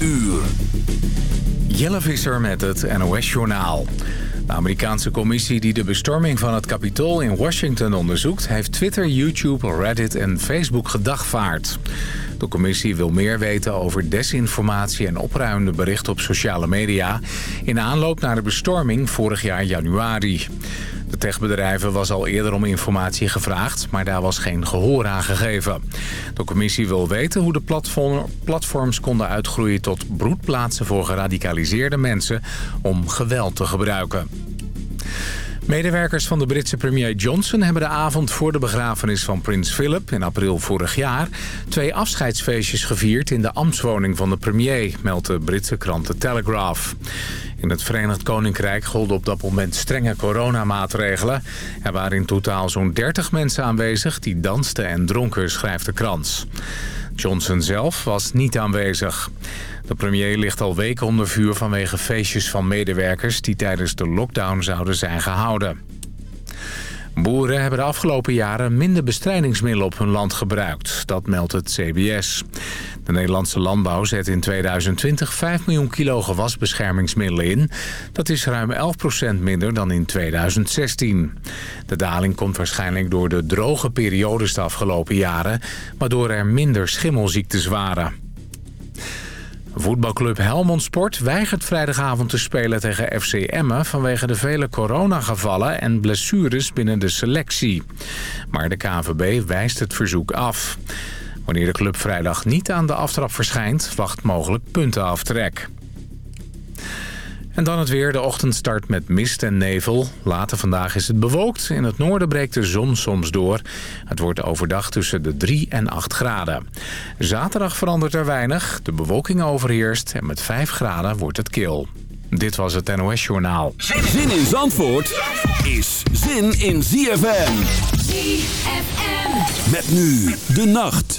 uur. Jelle Visser met het NOS-journaal. De Amerikaanse commissie die de bestorming van het Capitool in Washington onderzoekt... heeft Twitter, YouTube, Reddit en Facebook gedagvaard. De commissie wil meer weten over desinformatie en opruimende berichten op sociale media... in aanloop naar de bestorming vorig jaar januari. De techbedrijven was al eerder om informatie gevraagd, maar daar was geen gehoor aan gegeven. De commissie wil weten hoe de platforms konden uitgroeien tot broedplaatsen voor geradicaliseerde mensen om geweld te gebruiken. Medewerkers van de Britse premier Johnson hebben de avond voor de begrafenis van prins Philip in april vorig jaar twee afscheidsfeestjes gevierd in de ambtswoning van de premier, meldt de Britse krant The Telegraph. In het Verenigd Koninkrijk golden op dat moment strenge coronamaatregelen. Er waren in totaal zo'n 30 mensen aanwezig die dansten en dronken, schrijft de krant. Johnson zelf was niet aanwezig. De premier ligt al weken onder vuur vanwege feestjes van medewerkers... die tijdens de lockdown zouden zijn gehouden. Boeren hebben de afgelopen jaren minder bestrijdingsmiddelen op hun land gebruikt. Dat meldt het CBS. De Nederlandse landbouw zet in 2020 5 miljoen kilo gewasbeschermingsmiddelen in. Dat is ruim 11% minder dan in 2016. De daling komt waarschijnlijk door de droge periodes de afgelopen jaren... waardoor er minder schimmelziektes waren. Voetbalclub Helmond Sport weigert vrijdagavond te spelen tegen FC Emmen... vanwege de vele coronagevallen en blessures binnen de selectie. Maar de KNVB wijst het verzoek af. Wanneer de club vrijdag niet aan de aftrap verschijnt... wacht mogelijk puntenaftrek. En dan het weer. De ochtend start met mist en nevel. Later vandaag is het bewolkt. In het noorden breekt de zon soms door. Het wordt overdag tussen de 3 en 8 graden. Zaterdag verandert er weinig. De bewolking overheerst en met 5 graden wordt het kil. Dit was het NOS Journaal. Zin in Zandvoort is zin in ZFM. ZFM. Met nu de nacht.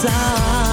side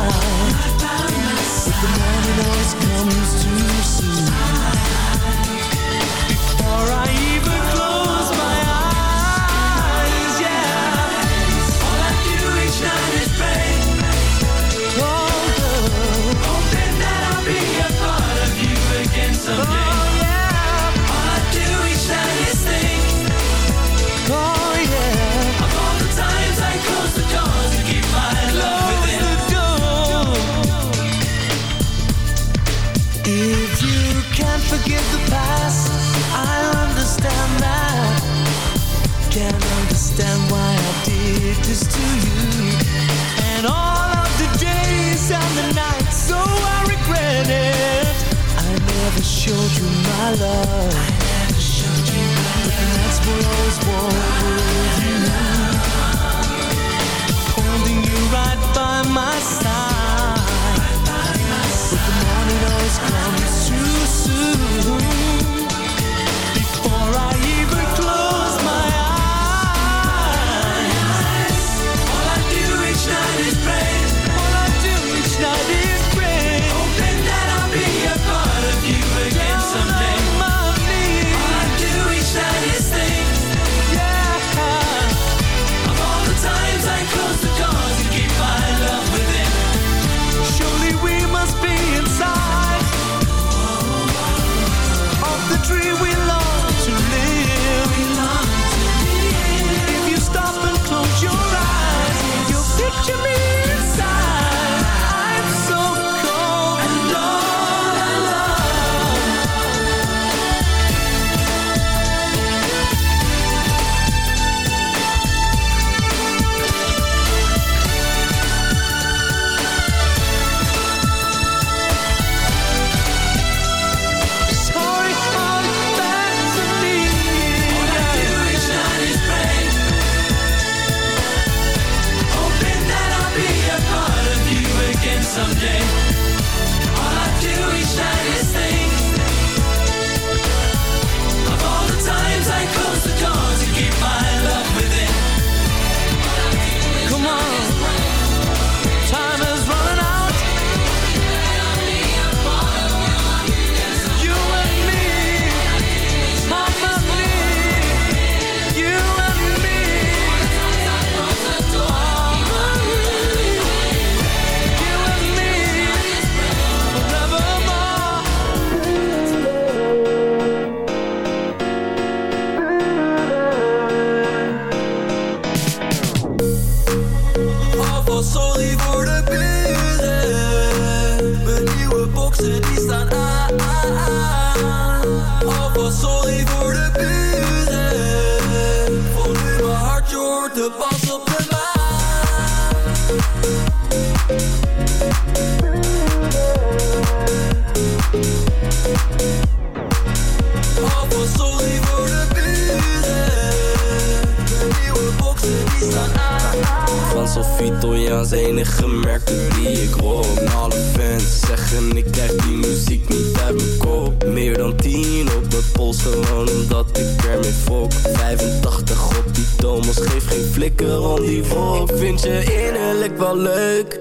Italiaans enige merken die ik roep Alle fans zeggen ik krijg die muziek niet uit mijn kop. Meer dan 10 op dat pols gewoon omdat ik ermee fok. 85 op die Thomas geef geen flikker om die volk Vind je innerlijk wel leuk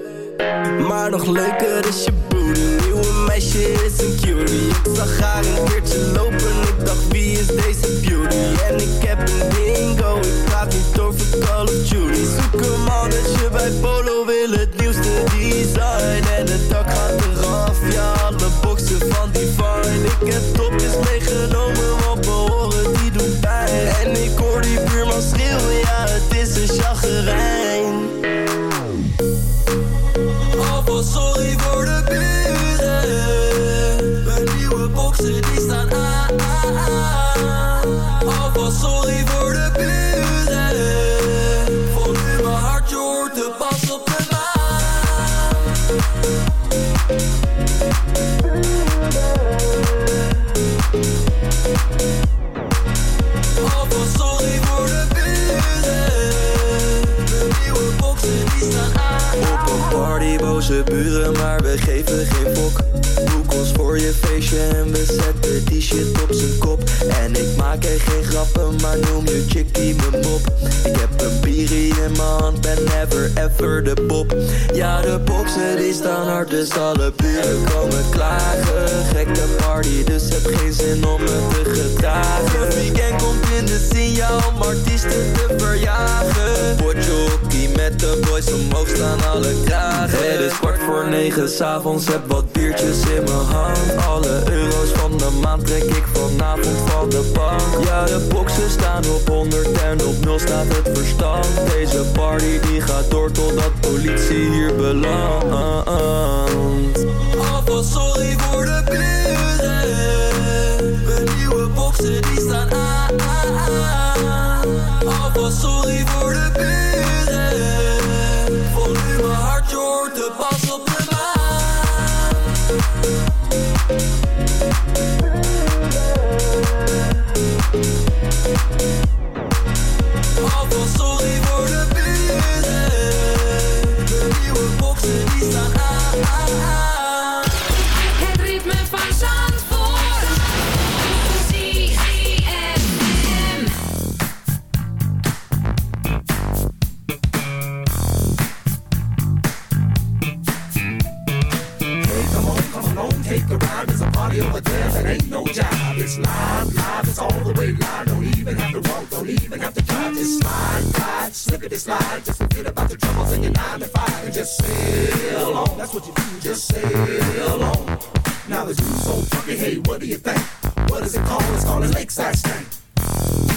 maar nog leuker is je booty Nieuwe meisje is een cutie. Ik zag haar een keertje lopen Ik dacht wie is deze beauty? En ik heb een dingo Ik praat niet over Call of Duty maar noem je chickie mijn mop. Ik heb een bierie in mijn hand, ben never ever de pop. Ja, de boxen die staan hard, dus alle buren komen klagen. Gekke party, dus heb geen zin om me te gedragen. Het weekend komt in de signaal om artiesten te verjagen. Potjokie met de boys omhoog staan alle kragen. Het is kwart voor negen s'avonds, heb wat biertjes in mijn hand. Alle euro's van de maand trek ik vanavond van de bank. Ja, de boxen staan op 100 en op 0 staat het verstand. Deze party die gaat door totdat politie hier belandt. Alvast sorry voor de buren. Mijn nieuwe boxen die staan aan. Alvast sorry voor de buren. Voor nu hart, je hoort de pas op de slide, ride, slippity slide. Just forget about your troubles and your nine to five, and just sail on. That's what you do, just sail on. Now the you so funky, hey, what do you think? What is it called? It's called a lakeside stank.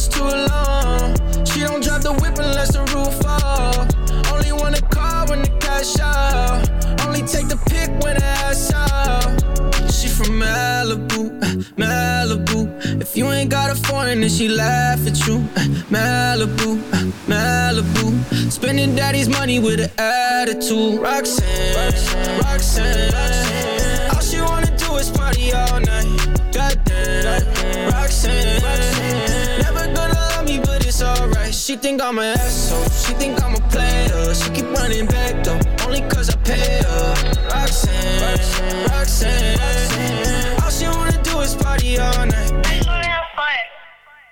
got a foreign, then she laugh at you. Uh, Malibu, uh, Malibu. Spending daddy's money with an attitude. Roxanne, Roxanne, Roxanne. All she wanna do is party all night. Goddamn, Roxanne. Never gonna love me, but it's alright. She think I'm an asshole. She think I'm a player. She keep running back though, only cause I pay her. Roxanne, Roxanne, Roxanne. All she wanna do is party all night.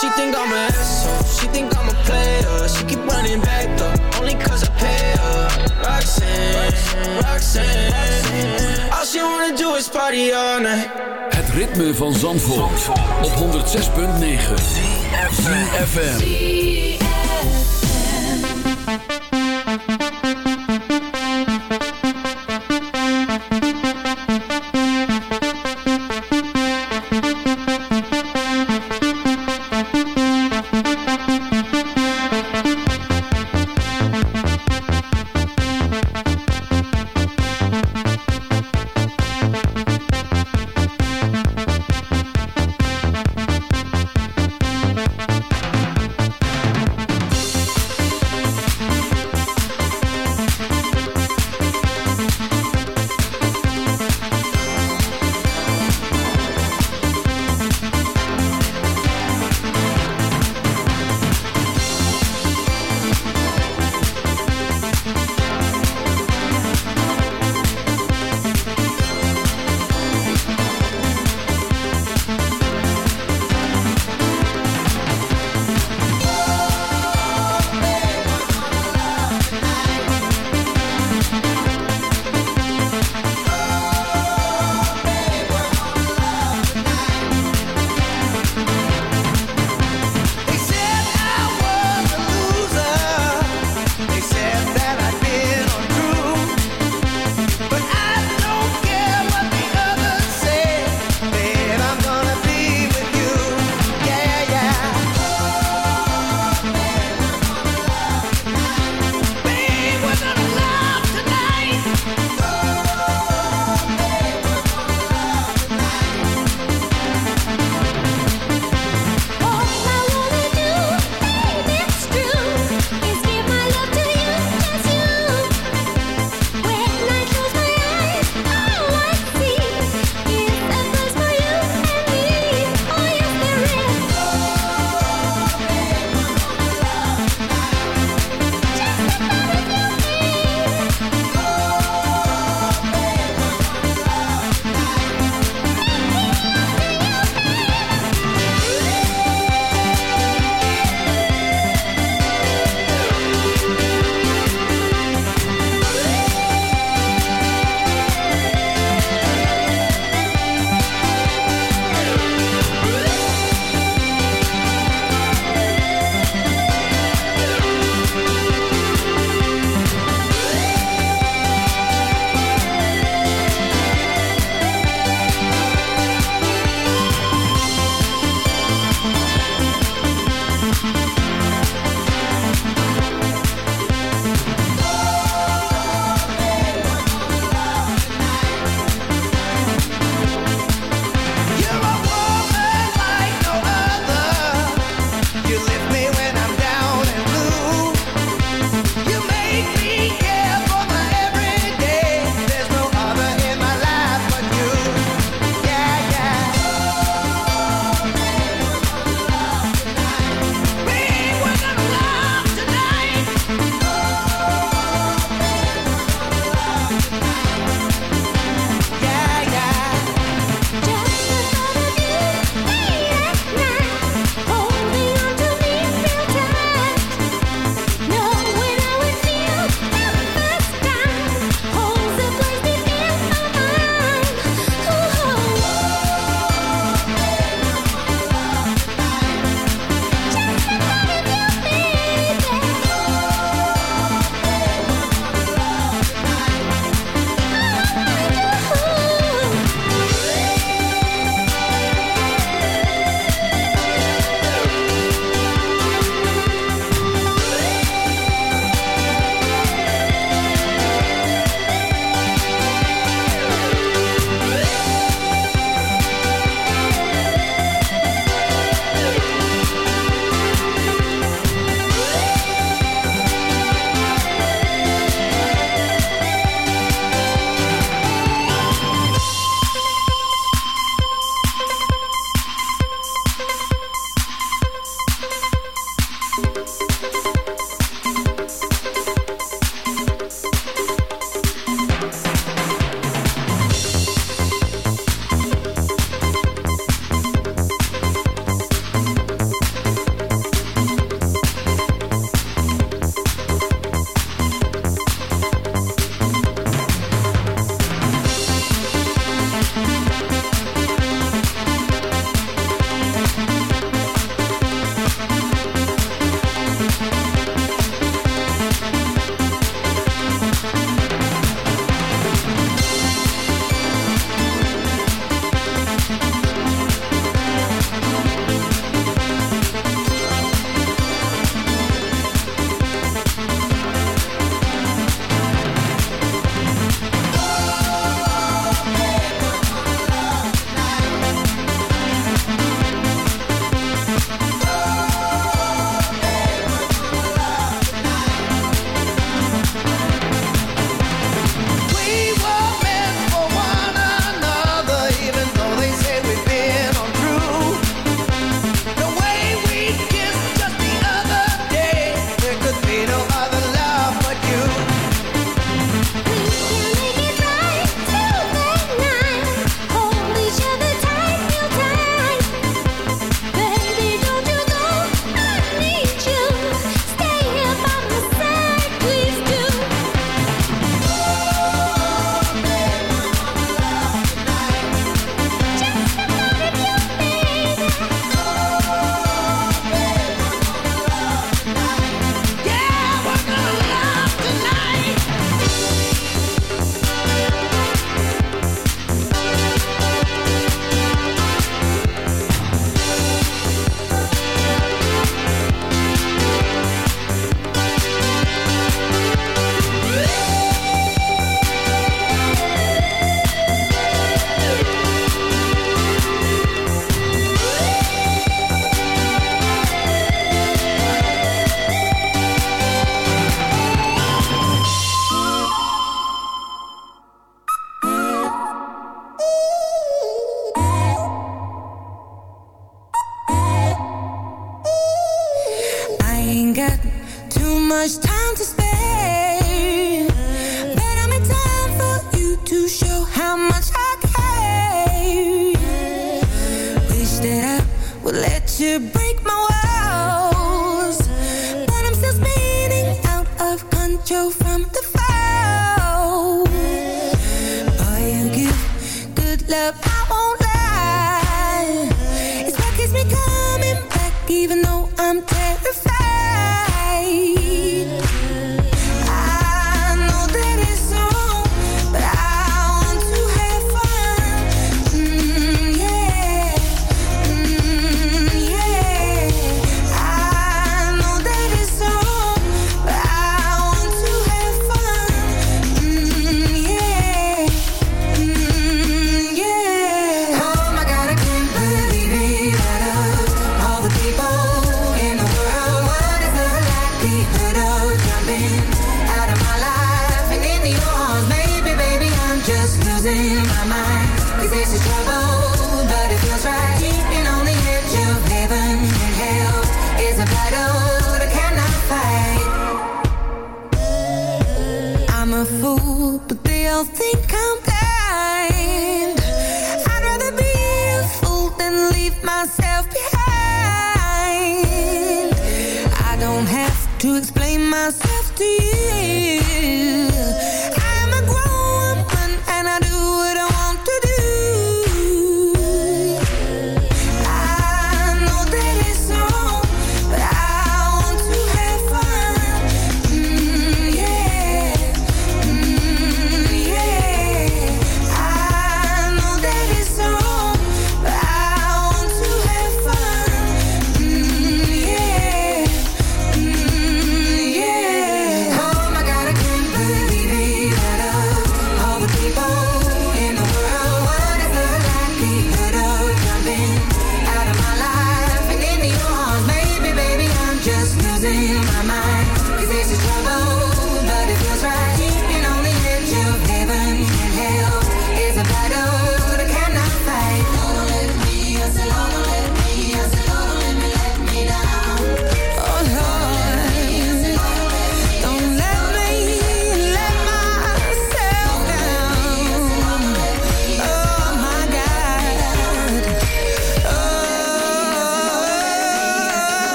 She think I'm an asshole. She think I'm a player. She keep running back though, only cause I pay her. Roxanne, Roxanne. All she wanna do is party all night. Het ritme van Zandvoort, op 106.9. FM.